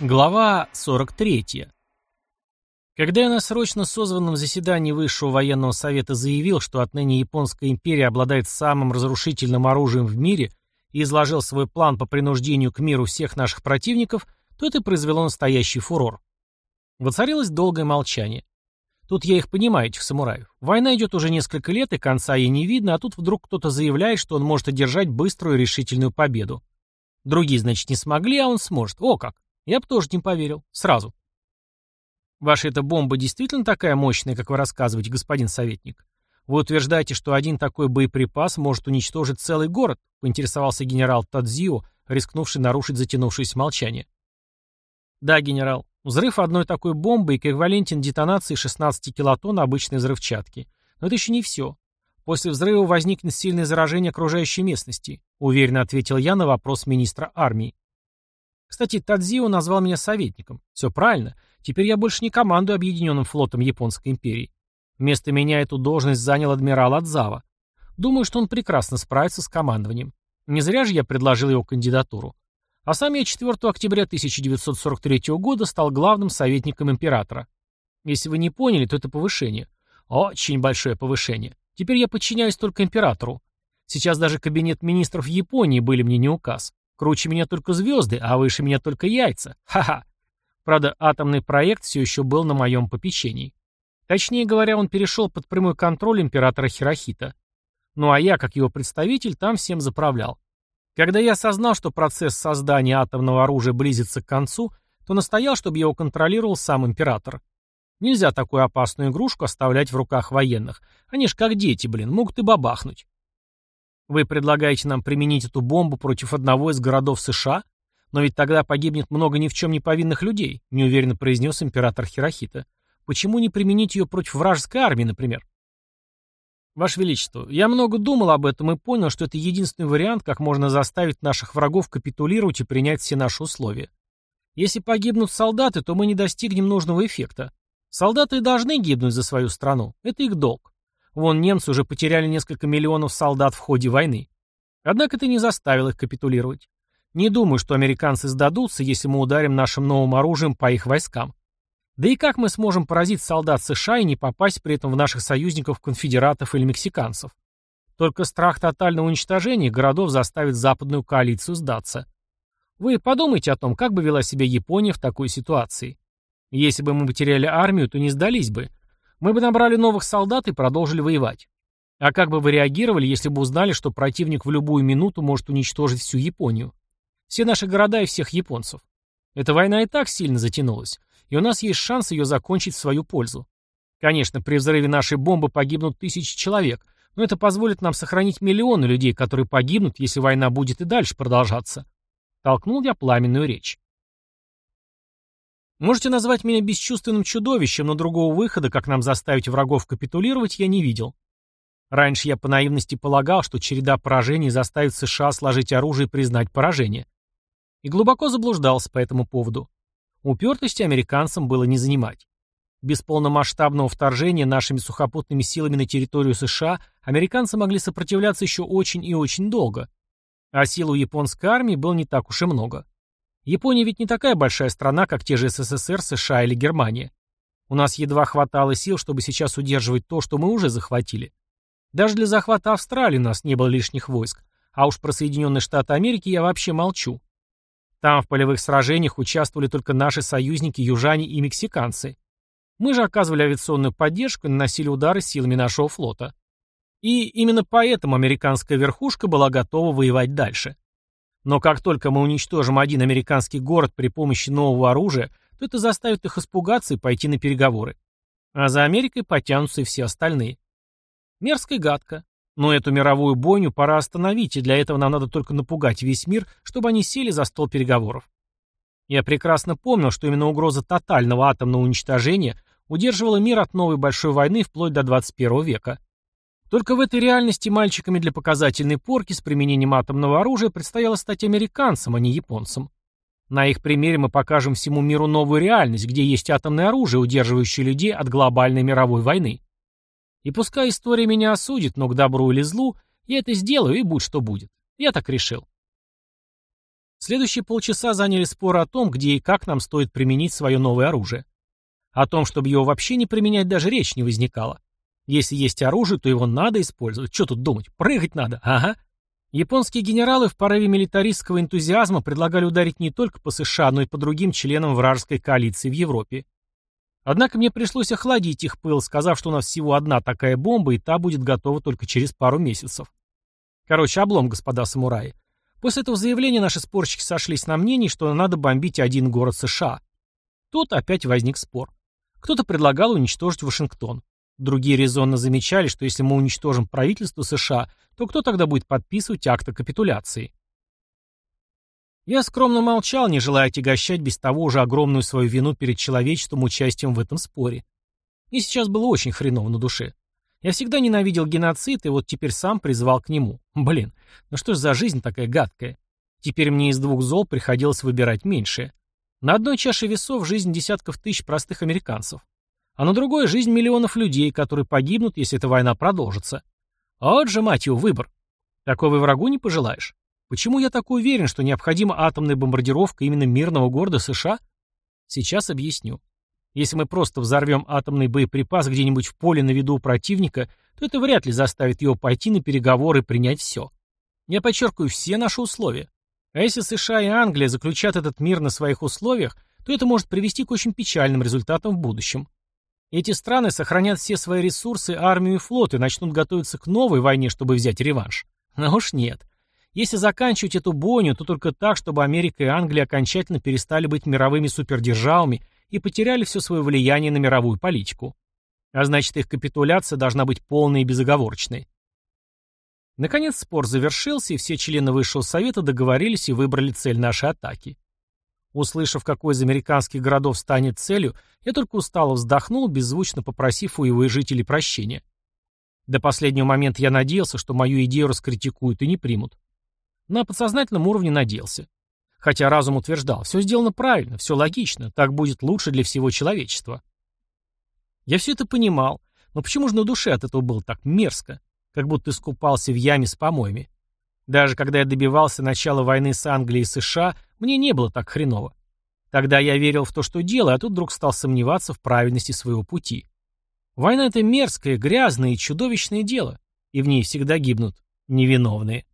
Глава 43. Когда я на срочно созванном заседании Высшего военного совета заявил, что отныне Японская империя обладает самым разрушительным оружием в мире и изложил свой план по принуждению к миру всех наших противников, то это произвело настоящий фурор. Воцарилось долгое молчание. Тут я их понимаю, этих самураев. Война идет уже несколько лет, и конца ей не видно, а тут вдруг кто-то заявляет, что он может одержать быструю решительную победу. Другие, значит, не смогли, а он сможет. О как! Я бы тоже не поверил. Сразу. Ваша эта бомба действительно такая мощная, как вы рассказываете, господин советник? Вы утверждаете, что один такой боеприпас может уничтожить целый город? Поинтересовался генерал Тадзио, рискнувший нарушить затянувшееся молчание. Да, генерал. Взрыв одной такой бомбы эквивалентен детонации 16 килотонн обычной взрывчатки. Но это еще не все. После взрыва возникнет сильное заражение окружающей местности, уверенно ответил я на вопрос министра армии. Кстати, Тадзио назвал меня советником. Все правильно. Теперь я больше не командую объединенным флотом Японской империи. Вместо меня эту должность занял адмирал Адзава. Думаю, что он прекрасно справится с командованием. Не зря же я предложил его кандидатуру. А сам я 4 октября 1943 года стал главным советником императора. Если вы не поняли, то это повышение. Очень большое повышение. Теперь я подчиняюсь только императору. Сейчас даже кабинет министров Японии были мне не указ. Круче меня только звезды, а выше меня только яйца. Ха-ха. Правда, атомный проект все еще был на моем попечении. Точнее говоря, он перешел под прямой контроль императора Хирохита. Ну а я, как его представитель, там всем заправлял. Когда я осознал, что процесс создания атомного оружия близится к концу, то настоял, чтобы его контролировал сам император. Нельзя такую опасную игрушку оставлять в руках военных. Они ж как дети, блин, могут и бабахнуть. Вы предлагаете нам применить эту бомбу против одного из городов США? Но ведь тогда погибнет много ни в чем не повинных людей, неуверенно произнес император Хирохита. Почему не применить ее против вражеской армии, например? Ваше Величество, я много думал об этом и понял, что это единственный вариант, как можно заставить наших врагов капитулировать и принять все наши условия. Если погибнут солдаты, то мы не достигнем нужного эффекта. Солдаты должны гибнуть за свою страну. Это их долг. Вон немцы уже потеряли несколько миллионов солдат в ходе войны. Однако это не заставило их капитулировать. Не думаю, что американцы сдадутся, если мы ударим нашим новым оружием по их войскам. Да и как мы сможем поразить солдат США и не попасть при этом в наших союзников, конфедератов или мексиканцев? Только страх тотального уничтожения городов заставит западную коалицию сдаться. Вы подумайте о том, как бы вела себя Япония в такой ситуации. Если бы мы потеряли армию, то не сдались бы, мы бы набрали новых солдат и продолжили воевать. А как бы вы реагировали, если бы узнали, что противник в любую минуту может уничтожить всю Японию? Все наши города и всех японцев. Эта война и так сильно затянулась, и у нас есть шанс ее закончить в свою пользу. Конечно, при взрыве нашей бомбы погибнут тысячи человек, но это позволит нам сохранить миллионы людей, которые погибнут, если война будет и дальше продолжаться. Толкнул я пламенную речь. Можете назвать меня бесчувственным чудовищем, но другого выхода, как нам заставить врагов капитулировать, я не видел. Раньше я по наивности полагал, что череда поражений заставит США сложить оружие и признать поражение. И глубоко заблуждался по этому поводу. Упертости американцам было не занимать. Без полномасштабного вторжения нашими сухопутными силами на территорию США американцы могли сопротивляться еще очень и очень долго. А сил у японской армии было не так уж и много. Япония ведь не такая большая страна, как те же СССР, США или Германия. У нас едва хватало сил, чтобы сейчас удерживать то, что мы уже захватили. Даже для захвата Австралии у нас не было лишних войск, а уж про Соединенные Штаты Америки я вообще молчу. Там в полевых сражениях участвовали только наши союзники южане и мексиканцы. Мы же оказывали авиационную поддержку и наносили удары силами нашего флота. И именно поэтому американская верхушка была готова воевать дальше. Но как только мы уничтожим один американский город при помощи нового оружия, то это заставит их испугаться и пойти на переговоры. А за Америкой потянутся и все остальные. Мерзко и гадко. Но эту мировую бойню пора остановить, и для этого нам надо только напугать весь мир, чтобы они сели за стол переговоров. Я прекрасно помнил, что именно угроза тотального атомного уничтожения удерживала мир от новой большой войны вплоть до 21 века. Только в этой реальности мальчиками для показательной порки с применением атомного оружия предстояло стать американцам, а не японцам. На их примере мы покажем всему миру новую реальность, где есть атомное оружие, удерживающее людей от глобальной мировой войны. И пускай история меня осудит, но к добру или злу, я это сделаю и будь что будет. Я так решил. Следующие полчаса заняли споры о том, где и как нам стоит применить свое новое оружие. О том, чтобы его вообще не применять, даже речь не возникала. Если есть оружие, то его надо использовать. Что тут думать? Прыгать надо. Ага. Японские генералы в порыве милитаристского энтузиазма предлагали ударить не только по США, но и по другим членам вражеской коалиции в Европе. Однако мне пришлось охладить их пыл, сказав, что у нас всего одна такая бомба, и та будет готова только через пару месяцев. Короче, облом, господа самураи. После этого заявления наши спорщики сошлись на мнении, что надо бомбить один город США. Тут опять возник спор. Кто-то предлагал уничтожить Вашингтон. Другие резонно замечали, что если мы уничтожим правительство США, то кто тогда будет подписывать акт о капитуляции? Я скромно молчал, не желая отягощать без того уже огромную свою вину перед человечеством участием в этом споре. И сейчас было очень хреново на душе. Я всегда ненавидел геноцид, и вот теперь сам призвал к нему. Блин, ну что ж за жизнь такая гадкая? Теперь мне из двух зол приходилось выбирать меньшее. На одной чаше весов жизнь десятков тысяч простых американцев, а на другой жизнь миллионов людей, которые погибнут, если эта война продолжится. Вот же, мать его, выбор. Такого и врагу не пожелаешь. Почему я так уверен, что необходима атомная бомбардировка именно мирного города США? Сейчас объясню. Если мы просто взорвем атомный боеприпас где-нибудь в поле на виду у противника, то это вряд ли заставит его пойти на переговоры и принять все. Я подчеркиваю все наши условия. А если США и Англия заключат этот мир на своих условиях, то это может привести к очень печальным результатам в будущем. Эти страны сохранят все свои ресурсы, армию и флот и начнут готовиться к новой войне, чтобы взять реванш. Но уж нет. Если заканчивать эту бойню, то только так, чтобы Америка и Англия окончательно перестали быть мировыми супердержавами и потеряли все свое влияние на мировую политику. А значит, их капитуляция должна быть полной и безоговорочной. Наконец спор завершился, и все члены Высшего Совета договорились и выбрали цель нашей атаки. Услышав, какой из американских городов станет целью, я только устало вздохнул, беззвучно попросив у его жителей прощения. До последнего момента я надеялся, что мою идею раскритикуют и не примут. На подсознательном уровне надеялся. Хотя разум утверждал, все сделано правильно, все логично, так будет лучше для всего человечества. Я все это понимал, но почему же на душе от этого было так мерзко, как будто искупался в яме с помоями? Даже когда я добивался начала войны с Англией и США, мне не было так хреново. Тогда я верил в то, что делаю, а тут вдруг стал сомневаться в правильности своего пути. Война — это мерзкое, грязное и чудовищное дело, и в ней всегда гибнут невиновные.